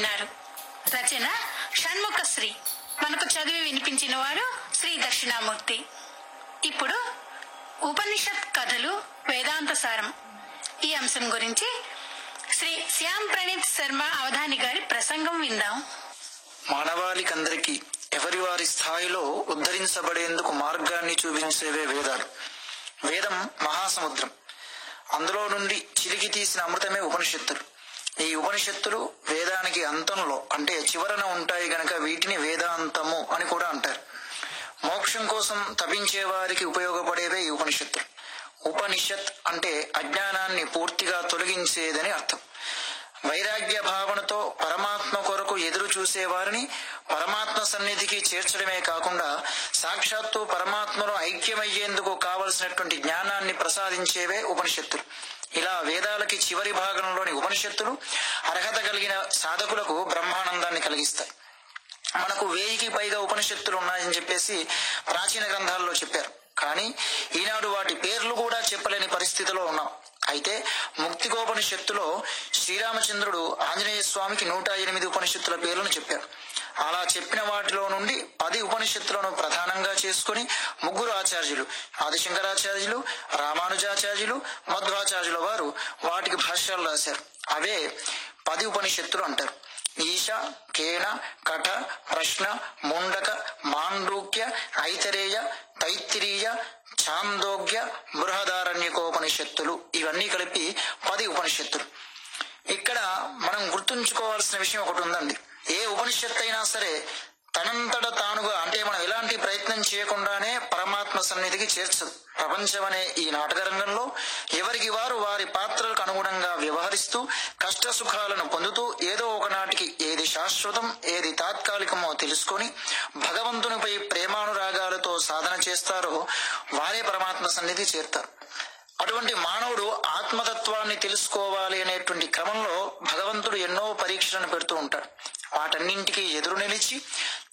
విన్నారు. రచన షణ్ముఖశ్రీ మనకు చదివి వినిపించిన వారు శ్రీ దక్షిణామూర్తి. ఇప్పుడు ఉపనిషత్ కథలు వేదాంత సారం. ఈ అంశం గురించి శ్రీ శ్యామ్ ప్రణీత్ శర్మ అవధాని గారి ప్రసంగం విందాం. మానవాళికందరికీ ఎవరి వారి స్థాయిలో ఉద్ధరించబడేందుకు మార్గాన్ని చూపించేవే వేదాలు. వేదం మహాసముద్రం. అందులో నుండి చిలికి తీసిన అమృతమే ఉపనిషత్తులు. ఈ ఉపనిషత్తులు వేదానికి అంతంలో అంటే చివరన ఉంటాయి గనక వీటిని వేదాంతము అని కూడా అంటారు. మోక్షం కోసం తపించే వారికి ఉపయోగపడేవే ఈ ఉపనిషత్తులు ఉపనిషత్ అంటే అజ్ఞానాన్ని పూర్తిగా తొలగించేదని అర్థం. వైరాగ్య భావనతో పరమాత్మ కొరకు ఎదురు చూసే వారిని పరమాత్మ సన్నిధికి చేర్చడమే కాకుండా సాక్షాత్తు పరమాత్మలో ఐక్యమయ్యేందుకు కావలసినటువంటి జ్ఞానాన్ని ప్రసాదించేవే ఉపనిషత్తులు. ఇలా వేదాలకి చివరి భాగంలోని ఉపనిషత్తులు అర్హత కలిగిన సాధకులకు బ్రహ్మానందాన్ని కలిగిస్తాయి. మనకు వేయికి పైగా ఉపనిషత్తులు ఉన్నాయని చెప్పేసి ప్రాచీన గ్రంథాల్లో చెప్పారు. కానీ ఈనాడు వాటి పేర్లు కూడా చెప్పలేని పరిస్థితిలో ఉన్నాం. అయితే ముక్తికోపనిషత్తులో శ్రీరామచంద్రుడు ఆంజనేయ స్వామికి నూట ఎనిమిది ఉపనిషత్తుల పేర్లను చెప్పారు. అలా చెప్పిన వాటిలో నుండి పది ఉపనిషత్తులను ప్రధానంగా చేసుకుని ముగ్గురు ఆచార్యులు ఆదిశంకరాచార్యులు రామానుజాచార్యులు మధ్వాచార్యుల వారు వాటికి భాష్యాలు రాశారు. అవే పది ఉపనిషత్తులు అంటారు. ఈశ కేన కఠ ప్రశ్న ముండక మాండూక్య ఐతరేయ తైత్తిరీయ చాందోగ్య బృహదారణ్యకోపనిషత్తులు. ఇవన్నీ కలిపి పది ఉపనిషత్తులు. ఇక్కడ మనం గుర్తుంచుకోవాల్సిన విషయం ఒకటి ఉందండి. ఏ ఉపనిషత్తు అయినా సరే తనంతట తానుగా అంటే మనం ఎలాంటి ప్రయత్నం చేయకుండానే పరమాత్మ సన్నిధికి చేర్చదు. ప్రపంచం అనే ఈ నాటక రంగంలో ఎవరికి వారు వారి పాత్రలకు అనుగుణంగా వ్యవహరిస్తూ కష్ట సుఖాలను పొందుతూ ఏదో ఒకనాటికి ఏది శాశ్వతం ఏది తాత్కాలికమో తెలుసుకొని భగవంతునిపై ప్రేమానురాగాలతో సాధన చేస్తారో వారే పరమాత్మ సన్నిధి చేరుతారు. అటువంటి మానవుడు ఆత్మతత్వాన్ని తెలుసుకోవాలి అనేటువంటి క్రమంలో భగవంతుడు ఎన్నో పరీక్షలను పెడుతూ ఉంటాడు. వాటన్నింటికి ఎదురు నిలిచి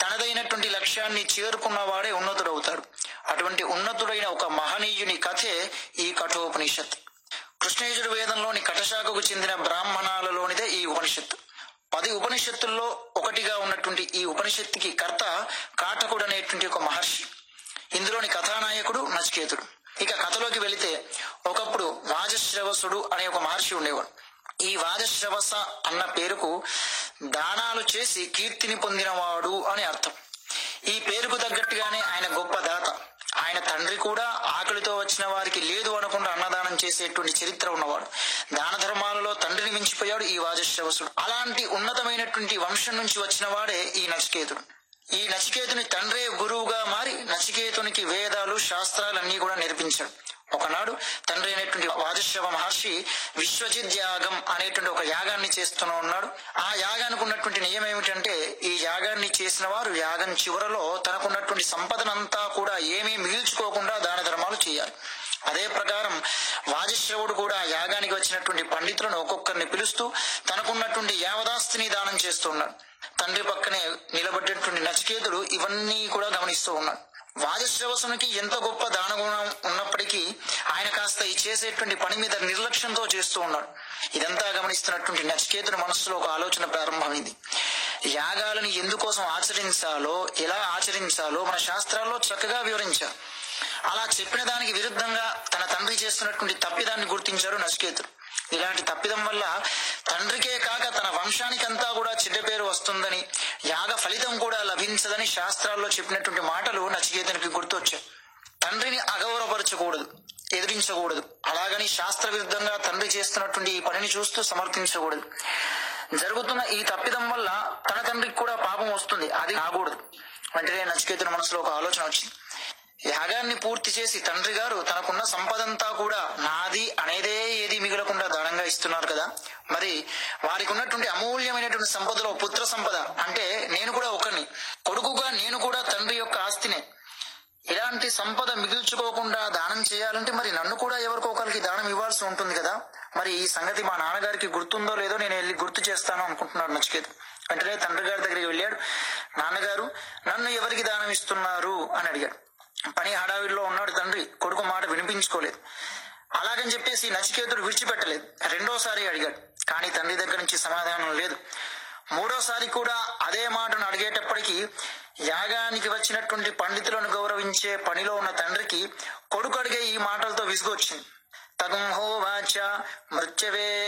తనదైనటువంటి లక్ష్యాన్ని చేరుకున్నవాడే ఉన్నతుడవుతాడు. అటువంటి ఉన్నతుడైన ఒక మహనీయుని కథే ఈ కఠోపనిషత్. కృష్ణేజుడు వేదంలోని కటశాఖకు చెందిన బ్రాహ్మణాలలోనిదే ఈ ఉపనిషత్తు. పది ఉపనిషత్తుల్లో ఒకటిగా ఉన్నటువంటి ఈ ఉపనిషత్తుకి కర్త కాటకుడు అనేటువంటి ఒక మహర్షి. ఇందులోని కథానాయకుడు నచికేతుడు. కథలోకి వెళితే ఒకప్పుడు వాజశ్రవసుడు అనే ఒక మహర్షి ఉండేవాడు. ఈ వాజశ్రవస అన్న పేరుకు దానాలు చేసి కీర్తిని పొందినవాడు అని అర్థం. ఈ పేరుకు తగ్గట్టుగానే ఆయన గొప్ప దాత. ఆయన తండ్రి కూడా ఆకలితో వచ్చిన వారికి లేదు అనకుండా అన్నదానం చేసేటువంటి చరిత్ర ఉన్నవాడు. దాన ధర్మాలలో తండ్రిని మించిపోయాడు ఈ వాజశ్రవసుడు. అలాంటి ఉన్నతమైనటువంటి వంశం నుంచి వచ్చిన వాడే ఈ నచికేతుడు. ఈ నచికేతుని తండ్రే గురువుగా మారి నచికేతునికి వేదాలు శాస్త్రాలన్నీ కూడా నేర్పించాడు. ఒకనాడు తండ్రి అయినటువంటి వాజశ్రవ మహర్షి విశ్వజిత్ యాగం అనేటువంటి ఒక యాగాన్ని చేస్తూనే ఉన్నాడు. ఆ యాగానికి ఉన్నటువంటి నియమం ఏమిటంటే ఈ యాగాన్ని చేసిన వారు యాగం చివరలో తనకున్నటువంటి సంపదనంతా కూడా ఏమీ మిగిల్చుకోకుండా దాన ధర్మాలు చేయాలి. అదే ప్రకారం వాజశ్రవుడు కూడా యాగానికి వచ్చినటువంటి పండితులను ఒక్కొక్కరిని పిలుస్తూ తనకున్నటువంటి యావదాస్తిని దానం చేస్తూ ఉన్నాడు. తండ్రి పక్కనే నిలబడ్డటువంటి నచికేతుడు ఇవన్నీ కూడా గమనిస్తూ ఉన్నాడు. వాజశ్రవసునికి ఎంత గొప్ప దానగుణం ఉన్నప్పటికీ ఆయన కాస్త ఈ చేసేటువంటి పని మీద నిర్లక్ష్యంతో చేస్తూ ఉన్నాడు. ఇదంతా గమనిస్తున్నటువంటి నచికేతుడి మనస్సులో ఒక ఆలోచన ప్రారంభమైంది. యాగాలను ఎందుకోసం ఆచరించాలో ఎలా ఆచరించాలో మన శాస్త్రాల్లో చక్కగా వివరించారు. అలా చెప్పిన దానికి విరుద్ధంగా తన తండ్రి చేస్తున్నటువంటి తప్పిదాన్ని గుర్తించారు నచికేతుడు ఇలాంటి తప్పిదం వల్ల తండ్రికే కాక తన వంశానికంతా కూడా చెడ్డ పేరు వస్తుందని యాగ ఫలితం కూడా లభించదని శాస్త్రాల్లో చెప్పినటువంటి మాటలు నచికేతునికి గుర్తొచ్చాయి. తండ్రిని అగౌరవపరచకూడదు ఎదిరించకూడదు. అలాగని శాస్త్ర విరుద్ధంగా తండ్రి చేస్తున్నటువంటి ఈ పనిని చూస్తూ సమర్థించకూడదు. జరుగుతున్న ఈ తప్పిదం వల్ల తన తండ్రికి కూడా పాపం వస్తుంది. అది కాకూడదు. వెంటనే నచికేతుని మనసులో ఒక ఆలోచన వచ్చింది. యాగాన్ని పూర్తి చేసి తండ్రి గారు తనకున్న సంపదంతా కూడా నాది అనేదే ఏది మిగలకుండా దానంగా ఇస్తున్నారు కదా. మరి వారికి ఉన్నటువంటి అమూల్యమైనటువంటి సంపదలో పుత్ర సంపద అంటే నేను కూడా ఒకరిని కొడుకుగా నేను కూడా తండ్రి యొక్క ఆస్తినే. ఇలాంటి సంపద మిగిల్చుకోకుండా దానం చేయాలంటే మరి నన్ను కూడా ఎవరికో ఒకరికి దానం ఇవ్వాల్సి ఉంటుంది కదా. మరి ఈ సంగతి మా నాన్నగారికి గుర్తుందో లేదో నేను వెళ్ళి గుర్తు చేస్తాను అనుకుంటున్నాడు నచికేతు వెంటనే తండ్రి గారి దగ్గరికి వెళ్ళాడు. నాన్నగారు నన్ను ఎవరికి దానం ఇస్తున్నారు అని అడిగాడు. పని హడావిడిలో ఉన్నాడు తండ్రి. కొడుకు మాట వినిపించుకోలేదు. అలాగని చెప్పేసి నచికేతుడు విడిచిపెట్టలేదు. రెండోసారి అడిగాడు. కానీ తండ్రి దగ్గర నుంచి సమాధానం లేదు. మూడోసారి కూడా అదే మాటను అడిగేటప్పటికీ యాగానికి వచ్చినటువంటి పండితులను గౌరవించే పనిలో ఉన్న తండ్రికి కొడుకు అడిగే ఈ మాటలతో విసుగొచ్చింది తగం హోవాచ మృత్యవే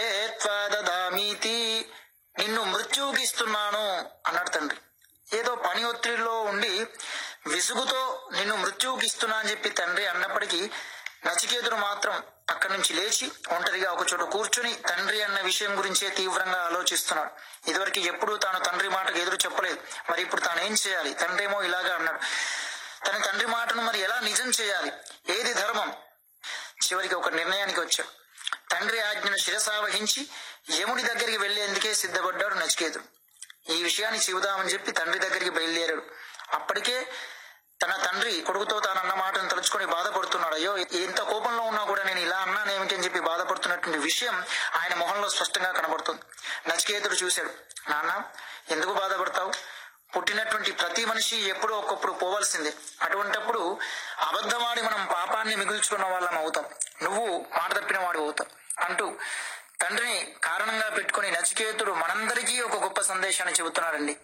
నిన్ను మృత్యువుకి ఇస్తున్నాను అన్నాడు తండ్రి. ఏదో పని ఒత్తిడిలో ఉండి విసుగుతో నిన్ను మృత్యువుకి ఇస్తున్నా అని చెప్పి తండ్రి అన్నప్పటికీ నచికేతుడు మాత్రం అక్కడి నుంచి లేచి ఒంటరిగా ఒక చోట కూర్చుని తండ్రి అన్న విషయం గురించే తీవ్రంగా ఆలోచిస్తున్నాడు. ఇదివరకు ఎప్పుడూ తాను తండ్రి మాటకు ఎదురు చెప్పలేదు. మరి ఇప్పుడు తాను ఏం చేయాలి? తండ్రి ఏమో ఇలాగా అన్నాడు. తన తండ్రి మాటను మరి ఎలా నిజం చేయాలి? ఏది ధర్మం? చివరికి ఒక నిర్ణయానికి వచ్చాడు తండ్రి ఆజ్ఞను శిరసావహించి యముడి దగ్గరికి వెళ్ళేందుకే సిద్ధపడ్డాడు నచికేతుడు. ఈ విషయాన్ని చెబుదామని చెప్పి తండ్రి దగ్గరికి బయలుదేరాడు. అప్పటికే తన తండ్రి కొడుకుతో తాను అన్న మాటను తలుచుకొని బాధపడుతున్నాడు. అయ్యో ఎంత కోపంలో ఉన్నా కూడా నేను ఇలా అన్నానేమిటి అని చెప్పి బాధపడుతున్నటువంటి విషయం ఆయన మొహంలో స్పష్టంగా కనబడుతుంది. నచికేతుడు చూశాడు. నాన్న ఎందుకు బాధపడతావు? పుట్టినటువంటి ప్రతి మనిషి ఎప్పుడో ఒకప్పుడు పోవాల్సిందే. అటువంటప్పుడు అబద్ధమాడి మనం పాపాన్ని మిగుల్చుకున్న వాళ్ళం అవుతాం. నువ్వు మాట తప్పిన వాడు అవుతావు. అంటూ తండ్రిని కారణంగా పెట్టుకుని నచికేతుడు మనందరికీ ఒక గొప్ప సందేశాన్ని చెబుతున్నాడండి.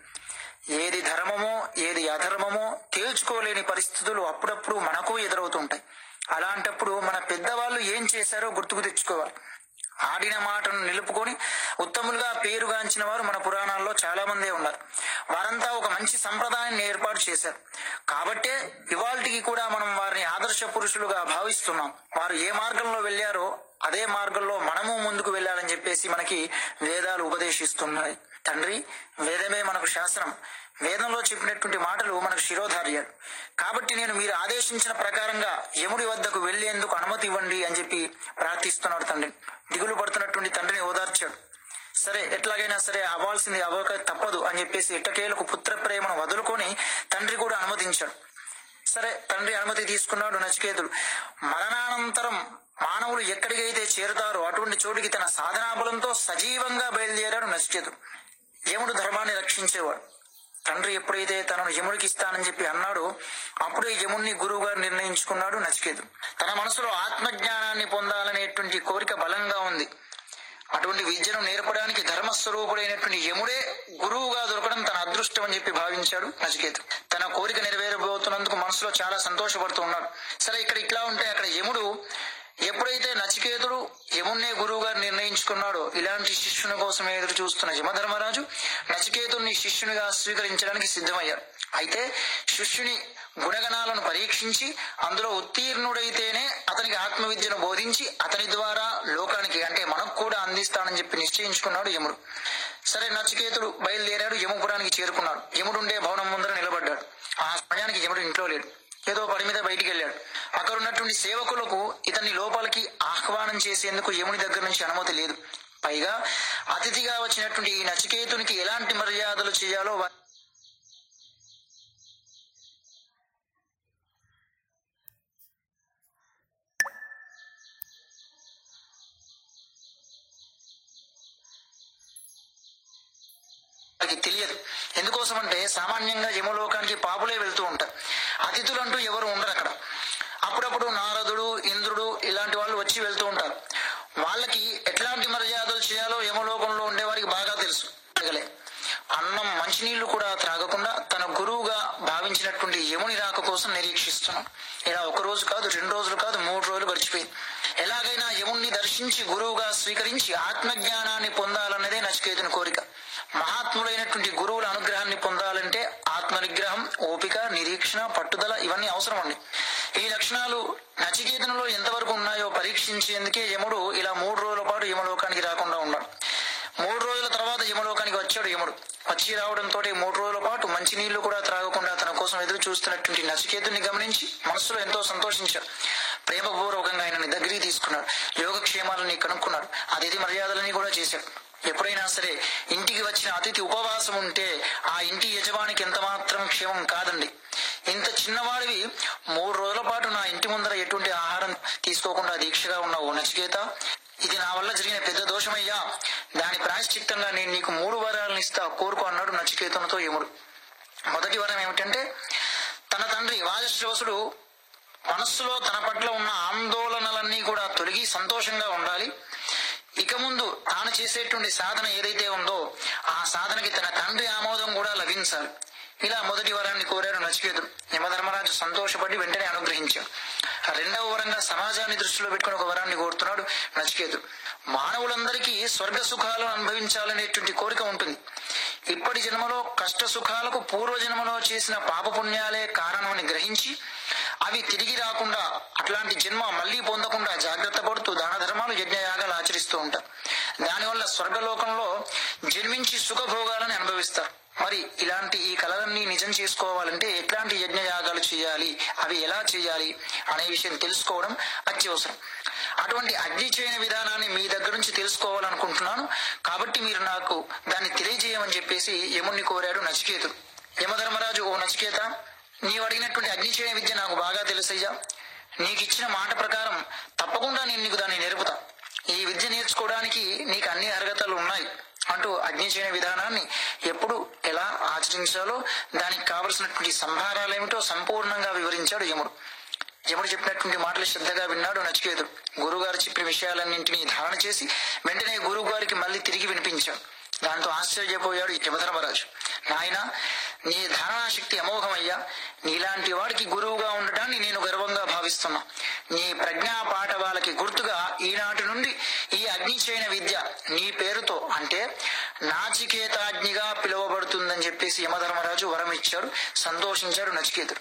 ఏది ధర్మమో ఏది అధర్మమో తేల్చుకోలేని పరిస్థితులు అప్పుడప్పుడు మనకు ఎదురవుతుంటాయి. అలాంటప్పుడు మన పెద్దవాళ్ళు ఏం చేశారో గుర్తుకు తెచ్చుకోవాలి. ఆడిన మాటను నిలుపుకొని ఉత్తములుగా పేరుగాంచిన వారు మన పురాణాల్లో చాలా మందే ఉన్నారు. వారంతా ఒక మంచి సంప్రదాయాన్ని ఏర్పాటు చేశారు. కాబట్టే ఇవాల్టికి కూడా మనం వారిని ఆదర్శ పురుషులుగా భావిస్తున్నాం. వారు ఏ మార్గంలో వెళ్ళారో అదే మార్గంలో మనము ముందుకు వెళ్ళాలని చెప్పేసి మనకి వేదాలు ఉపదేశిస్తున్నాయి. తండ్రి వేదమే మనకు శాస్త్రం వేదంలో చెప్పినటువంటి మాటలు మనకు శిరోధార్యాలు. కాబట్టి నేను మీరు ఆదేశించిన ప్రకారంగా యముడి వద్దకు వెళ్ళేందుకు అనుమతి ఇవ్వండి అని చెప్పి ప్రార్థిస్తున్నాడు తండ్రి. దిగులు పడుతున్నటువంటి తండ్రిని ఓదార్చాడు. సరే ఎట్లాగైనా సరే అవ్వాల్సింది అవ్వక తప్పదు అని చెప్పేసి ఎట్టకేలకు పుత్ర ప్రేమను వదులుకొని తండ్రి కూడా అనుమతించాడు. సరే తండ్రి అనుమతి తీసుకున్నాడు నచికేతుడు. మరణానంతరం మానవులు ఎక్కడికైతే చేరుతారో అటువంటి చోటికి తన సాధనాబలంతో సజీవంగా బయలుదేరాడు నచికేతుడు. యముడు ధర్మాన్ని రక్షించేవాడు. తండ్రి ఎప్పుడైతే తనను యముడికి ఇస్తానని చెప్పి అన్నాడో అప్పుడే యముడిని గురువుగా నిర్ణయించుకున్నాడు నచికేతు. తన మనసులో ఆత్మజ్ఞానాన్ని పొందాలనేటువంటి కోరిక బలంగా ఉంది. అటువంటి విద్యను నేర్పడానికి ధర్మస్వరూపుడైనటువంటి యముడే గురువుగా దొరకడం తన అదృష్టం అని చెప్పి భావించాడు నచికేతు. తన కోరిక నెరవేరబోతున్నందుకు మనసులో చాలా సంతోషపడుతూ ఉన్నాడు. సరే ఇక్కడ ఇట్లా ఉంటే అక్కడ యముడు ఎప్పుడైతే నచికేతుడు యమున్నే గురువుగా నిర్ణయించుకున్నాడో ఇలాంటి శిష్యుని కోసం ఎదురు చూస్తున్న యమధర్మరాజు నచికేతుడిని శిష్యునిగా స్వీకరించడానికి సిద్ధమయ్యారు. అయితే శిష్యుని గుణగణాలను పరీక్షించి అందులో ఉత్తీర్ణుడైతేనే అతనికి ఆత్మవిద్యను బోధించి అతని ద్వారా లోకానికి అంటే మనకు కూడా అందిస్తానని చెప్పి నిశ్చయించుకున్నాడు యముడు. సరే నచికేతుడు బయలుదేరాడు యమపురానికి చేరుకున్నాడు. యముడుండే భవనం ముందర నిలబడ్డాడు. ఆ సమయానికి యముడు ఇంట్లో లేడు. ఏదో పని మీద బయటికి వెళ్ళాడు అక్కడ ఉన్నటువంటి సేవకులకు ఇతన్ని లోపలికి ఆహ్వానం చేసేందుకు యముని దగ్గర నుంచి అనుమతి లేదు. పైగా అతిథిగా వచ్చినటువంటి ఈ నచికేతునికి ఎలాంటి మర్యాదలు చేయాలో తెలియదు. ఎందుకోసం అంటే సామాన్యంగా యమలోకానికి పాపులే వెళ్తూ ఉంటారు. అతిథులు అంటూ ఎవరు ఉండరు అక్కడ. అప్పుడప్పుడు నారదుడు ఇంద్రుడు ఇలాంటి వాళ్ళు వచ్చి వెళ్తూ ఉంటారు. వాళ్ళకి ఎట్లాంటి మర్యాదలు చేయాలో యమలోకంలో ఉండే వారికి బాగా తెలుసు. అన్నం మంచినీళ్ళు కూడా త్రాగకుండా తన గురువుగా భావించినటువంటి యముని రాక కోసం నిరీక్షిస్తున్నాం. ఇలా ఒక రోజు కాదు రెండు రోజులు కాదు మూడు రోజులు గడిచిపోయింది. ఎలాగైనా యముణ్ణి దర్శించి గురువుగా స్వీకరించి ఆత్మజ్ఞానాన్ని పొందాలన్నదే నచికేతుని కోరిక. మహాత్ములైనటువంటి గురువుల అనుగ్రహాన్ని పొందాలంటే ఆత్మ నిగ్రహం ఓపిక నిరీక్షణ పట్టుదల ఇవన్నీ అవసరం అండి ఈ లక్షణాలు నచికేతనలో ఎంతవరకు ఉన్నాయో పరీక్షించేందుకే యముడు ఇలా మూడు రోజుల పాటు యమలోకానికి రాకుండా ఉన్నాడు. మూడు రోజుల యమలోకానికి వచ్చాడు యముడు. వచ్చి రావడంతో మూడు రోజుల పాటు మంచినీళ్ళు కూడా త్రాగకుండా తన కోసం ఎదురు చూస్తున్నటువంటి నచికేతుని గమనించి మనసులో ఎంతో సంతోషించాడు. ప్రేమపూర్వకంగా ఆయనని దగ్గరికి తీసుకున్నాడు. యోగక్షేమాలని కనుక్కున్నాడు. అతిథి మర్యాదలని కూడా చేశాడు. ఎప్పుడైనా సరే ఇంటికి వచ్చిన అతిథి ఉపవాసం ఉంటే ఆ ఇంటి యజమానికి ఎంత మాత్రం క్షేమం కాదండి. ఇంత చిన్నవాడివి మూడు రోజుల పాటు నా ఇంటి ముందర ఎటువంటి ఆహారం తీసుకోకుండా దీక్షగా ఉన్నావు నచికేత? ఇది నా వల్ల జరిగిన పెద్ద దోషమయ్యా. దాని ప్రాయశ్చిత్తంగా నేను నీకు మూడు వరాలను ఇస్తా కోరుకో అన్నాడు నచికేతనతో యముడు. మొదటి వరం ఏమిటంటే తన తండ్రి వాజశ్రవసుడు మనస్సులో తన పట్ల ఉన్న ఆందోళనలన్నీ కూడా తొలగి సంతోషంగా ఉండాలి. ఇక ముందు తాను చేసేటువంటి సాధన ఏదైతే ఉందో ఆ సాధనకి తన తండ్రి ఆమోదం కూడా లభించాలి. ఇలా మొదటి వరాన్ని కోరారు నచికేతుడు యమధర్మరాజు సంతోషపడి వెంటనే అనుగ్రహించాడు. రెండవ వరంగా సమాజాన్ని దృష్టిలో పెట్టుకుని ఒక వరాన్ని కోరుతున్నాడు నచికేతుడు మానవులందరికీ స్వర్గ సుఖాలను అనుభవించాలనేటువంటి కోరిక ఉంటుంది. ఇప్పటి జన్మలో కష్ట సుఖాలకు పూర్వ జన్మలో చేసిన పాపపుణ్యాలే కారణమని గ్రహించి అవి తిరిగి రాకుండా అట్లాంటి జన్మ మళ్ళీ పొందకుండా జాగ్రత్త పడుతూ దాన ధర్మాలు యజ్ఞయాగాలు ఆచరిస్తూ ఉంటారు. దానివల్ల స్వర్గలోకంలో జన్మించి సుఖభోగాలని అనుభవిస్తారు. మరి ఇలాంటి ఈ కళలన్నీ నిజం చేసుకోవాలంటే ఎట్లాంటి యజ్ఞయాగాలు చేయాలి? అవి ఎలా చేయాలి? అనే విషయం తెలుసుకోవడం అత్యవసరం. అటువంటి అగ్ని చేయని విధానాన్ని మీ దగ్గర నుంచి తెలుసుకోవాలనుకుంటున్నాను. కాబట్టి మీరు నాకు దాన్ని తెలియజేయమని చెప్పేసి యముణ్ణి కోరాడు నచికేతుడు. యమధర్మరాజు ఓ నచికేత నీవు అడిగినటువంటి అగ్ని చేయని విద్య నాకు బాగా తెలుసయ్యా. నీకు ఇచ్చిన మాట ప్రకారం తప్పకుండా నేను నీకు దాన్ని నేర్పుతా. ఈ విద్య నేర్చుకోవడానికి నీకు అన్ని అర్హతలు ఉన్నాయి అంటూ అగ్ని చేయని విధానాన్ని ఎప్పుడు ఆచరించాలో దానికి కావలసినటువంటి సంహారాలు ఏమిటో సంపూర్ణంగా వివరించాడు యముడు. యముడు చెప్పినటువంటి మాటలు శ్రద్ధగా విన్నాడు నచికేతుడు గురుగారు చెప్పిన విషయాలన్నింటినీ ధారణ చేసి వెంటనే గురువు గారికి మళ్ళీ తిరిగి వినిపించాడు. దాంతో ఆశ్చర్యపోయాడు యమధర్మరాజు నాయన నీ ధారణాశక్తి అమోఘమయ్యా. నీలాంటి వాడికి గురువుగా ఉండటాన్ని నేను గర్వంగా భావిస్తున్నా. నీ ప్రజ్ఞా పాఠవాలకి గుర్తుగా ఈనాటి నుండి ఈ అగ్నిచైన విద్య నీ పేరుతో అంటే నాచికేతాజ్ఞిగా పిలువబడుతుందని చెప్పేసి యమధర్మరాజు వరం ఇచ్చాడు సంతోషించాడు నచికేతుడు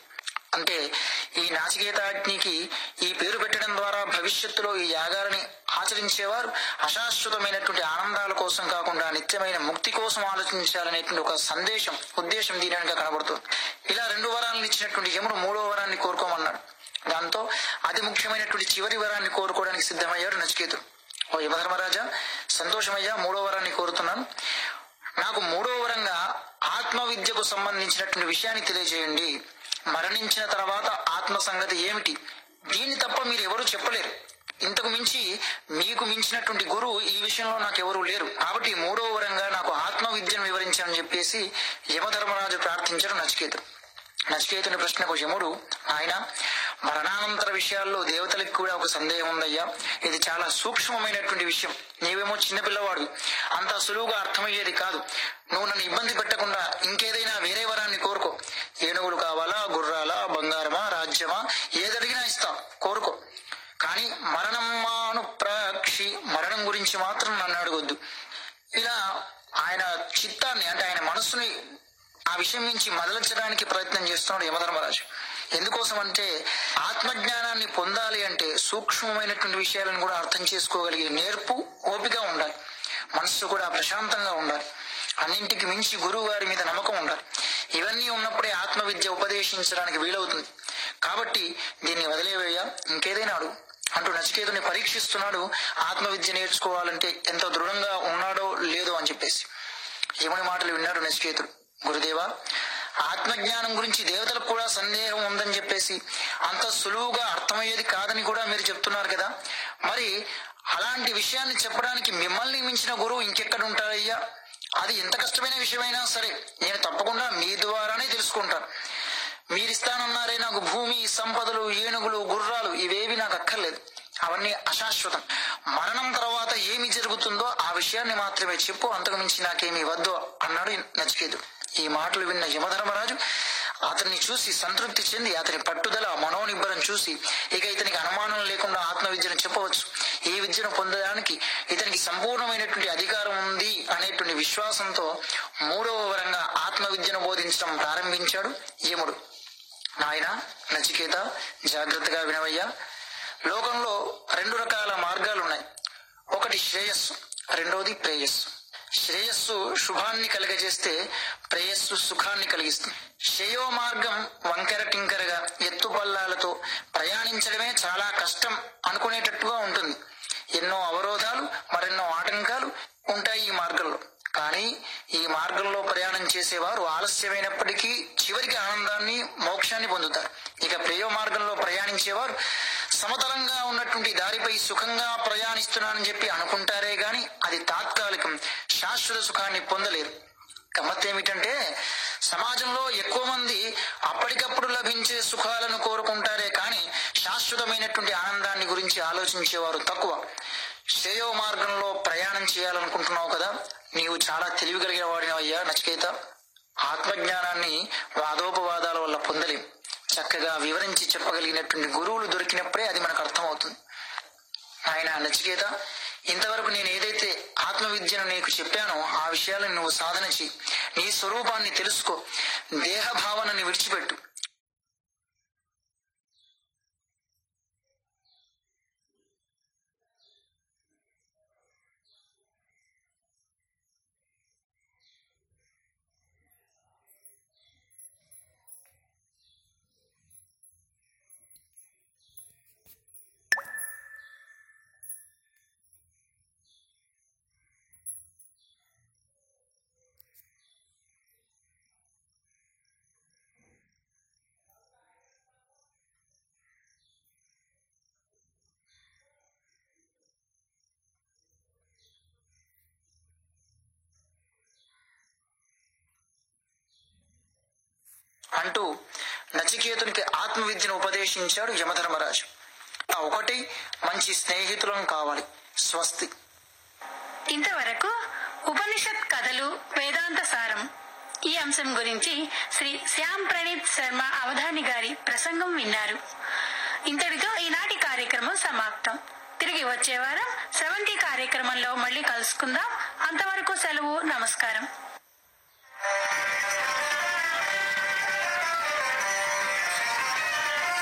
అంటే ఈ నాచికేతాగ్నికి ఈ పేరు పెట్టడం ద్వారా భవిష్యత్తులో ఈ యాగాలని ఆచరించేవారు అశాశ్వతమైనటువంటి ఆనందాల కోసం కాకుండా నిత్యమైన ముక్తి కోసం ఆలోచించాలనేటువంటి ఒక సందేశం ఉద్దేశం దీని వెనుక కనబడుతుంది. ఇలా రెండు వరాలను ఇచ్చినటువంటి యముడు మూడో వరాన్ని కోరుకోమన్నాడు. దాంతో అతి ముఖ్యమైనటువంటి చివరి వరాన్ని కోరుకోవడానికి సిద్ధమయ్యాడు నచికేతుడు ఓ యమధర్మరాజా సంతోషమయ్యా మూడో వరాన్ని కోరుతున్నాను. నాకు మూడో వరంగా ఆత్మ విద్యకు సంబంధించినటువంటి విషయాన్ని తెలియజేయండి. మరణించిన తర్వాత ఆత్మ సంగతి ఏమిటి? దీన్ని తప్ప మీరు ఎవరు చెప్పలేరు. ఇంతకు మించి మీకు మించినటువంటి గురువు ఈ విషయంలో నాకు ఎవరు లేరు. కాబట్టి మూడో వరంగా నాకు ఆత్మ విద్యను వివరించని చెప్పేసి యమధర్మరాజు ప్రార్థించడం నచికేతుడు నచికేతుని ప్రశ్నకు యముడు ఆయన మరణానంతర విషయాల్లో దేవతలకు కూడా ఒక సందేహం ఉందయ్యా. ఇది చాలా సూక్ష్మమైనటువంటి విషయం. నీవేమో చిన్నపిల్లవాడు అంత సులువుగా అర్థమయ్యేది కాదు. నువ్వు నన్ను ఇబ్బంది పెట్టకుండా ఇంకేదైనా వేరే వరాన్ని కోరుకో. ఏనుగులు కావాలా గుర్రాలా బంగారమా రాజ్యమా? ఏదడిగినా ఇస్తా. కోరుకో. కానీ మరణమాను ప్రాక్షి మరణం గురించి మాత్రం నన్ను అడగొద్దు. ఇలా ఆయన చిత్తాన్ని అంటే ఆయన మనస్సుని ఆ విషయం నుంచి మదలించడానికి ప్రయత్నం చేస్తున్నాడు యమధర్మరాజు. ఎందుకోసం అంటే ఆత్మజ్ఞానాన్ని పొందాలి అంటే సూక్ష్మమైనటువంటి విషయాలను కూడా అర్థం చేసుకోగలిగే నేర్పు ఓపిక ఉండాలి. మనస్సు కూడా ప్రశాంతంగా ఉండాలి. అన్నింటికి మించి గురువు గారి మీద నమ్మకం ఉండాలి. ఇవన్నీ ఉన్నప్పుడే ఆత్మవిద్య ఉపదేశించడానికి వీలవుతుంది. కాబట్టి దీన్ని వదిలేవేయా? ఇంకేదైనా అడుగు. అంటూ నచికేతుని పరీక్షిస్తున్నాడు ఆత్మవిద్య నేర్చుకోవాలంటే ఎంత దృఢంగా ఉన్నాడో లేదో అని చెప్పేసి. యముని మాటలు విన్నాడు నచికేతుడు. గురుదేవా ఆత్మజ్ఞానం గురించి దేవతలకు కూడా సందేహం ఉందని చెప్పేసి అంత సులువుగా అర్థమయ్యేది కాదని కూడా మీరు చెప్తున్నారు కదా. మరి అలాంటి విషయాన్ని చెప్పడానికి మిమ్మల్ని మించిన గురువు ఇంకెక్కడ ఉంటారయ్యా అది ఎంత కష్టమైన విషయమైనా సరే నేను తప్పకుండా మీ ద్వారానే తెలుసుకుంటాను. మీరిస్తానన్నారే నాకు భూమి సంపదలు ఏనుగులు గుర్రాలు ఇవేవి నాకు అక్కర్లేదు. అవన్నీ అశాశ్వతం. మరణం తర్వాత ఏమి జరుగుతుందో ఆ విషయాన్ని మాత్రమే చెప్పు అంతకు మించి నాకేమీ వద్దు అన్నాడు నచికేతుడు ఈ మాటలు విన్న యమధర్మరాజు అతన్ని చూసి సంతృప్తి చెంది అతని పట్టుదల మనోనిబ్బరం చూసి ఇక ఇతనికి అనుమానం లేకుండా ఆత్మవిద్యను చెప్పవచ్చు. ఈ విద్యను పొందడానికి ఇతనికి సంపూర్ణమైనటువంటి అధికారం ఉంది అనేటువంటి విశ్వాసంతో మూడవ వరంగా ఆత్మవిద్యను బోధించడం ప్రారంభించాడు యముడు. నాయన నచికేత జాగ్రత్తగా వినవయ్యా. లోకంలో రెండు రకాల మార్గాలు ఉన్నాయి ఒకటి శ్రేయస్సు రెండోది ప్రేయస్సు. శ్రేయస్సు శుభాన్ని కలిగజేస్తే ప్రేయస్సు సుఖాన్ని కలిగిస్తుంది. శ్రేయో మార్గం వంకర టింకరగా ఎత్తుపల్లాలతో ప్రయాణించడమే చాలా కష్టం అనుకునేటట్టుగా ఉంటుంది. ఎన్నో అవరోధాలు మరెన్నో ఆటంకాలు ఉంటాయి ఈ మార్గంలో. కానీ ఈ మార్గంలో ప్రయాణం చేసేవారు ఆలస్యమైనప్పటికీ చివరికి ఆనందాన్ని మోక్షాన్ని పొందుతారు. ఇక ప్రేమ మార్గంలో ప్రయాణించేవారు సమతలంగా ఉన్నటువంటి దారిపై సుఖంగా ప్రయాణిస్తున్నానని చెప్పి అనుకుంటారే గాని అది తాత్కాలికం. శాశ్వత సుఖాన్ని పొందలేరు. గమ్మత్ ఏమిటంటే సమాజంలో ఎక్కువ మంది అప్పటికప్పుడు లభించే సుఖాలను కోరుకుంటారే కానీ శాశ్వతమైనటువంటి ఆనందాన్ని గురించి ఆలోచించేవారు తక్కువ. శ్రేయో మార్గంలో ప్రయాణం చేయాలనుకుంటున్నావు కదా నీవు చాలా తెలివి కలిగిన వాడినవయ్యా నచికేత. ఆత్మజ్ఞానాన్ని వాదోపవాదాల వల్ల పొందలేం. చక్కగా వివరించి చెప్పగలిగినటువంటి గురువులు దొరికినప్పుడే అది మనకు అర్థమవుతుంది. ఆయన నచికేత ఇంతవరకు నేను ఏదైతే ఆత్మవిద్యను నీకు చెప్పానో ఆ విషయాలను నువ్వు సాధన చెయ్యి. నీ స్వరూపాన్ని తెలుసుకో. దేహ భావనని విడిచిపెట్టు. అంటూ నచికేతునికి ఆత్మవిద్యను ఉపదేశించాడు యమధర్మరాజు. ఆ ఒకటి మంచి స్నేహితులం కావాలి స్వస్తి. ఇంతవరకు ఉపనిషత్ కథలు వేదాంత సారం ఈ అంశం గురించి శ్రీ శ్యామ్ ప్రణీత్ శర్మ అవధాని గారి ప్రసంగం విన్నారు. ఇంతటితో ఈనాటి కార్యక్రమం సమాప్తం. తిరిగి వచ్చే వారం సెవెంటీ కార్యక్రమంలో మళ్ళీ కలుసుకుందాం. అంతవరకు సెలవు నమస్కారం.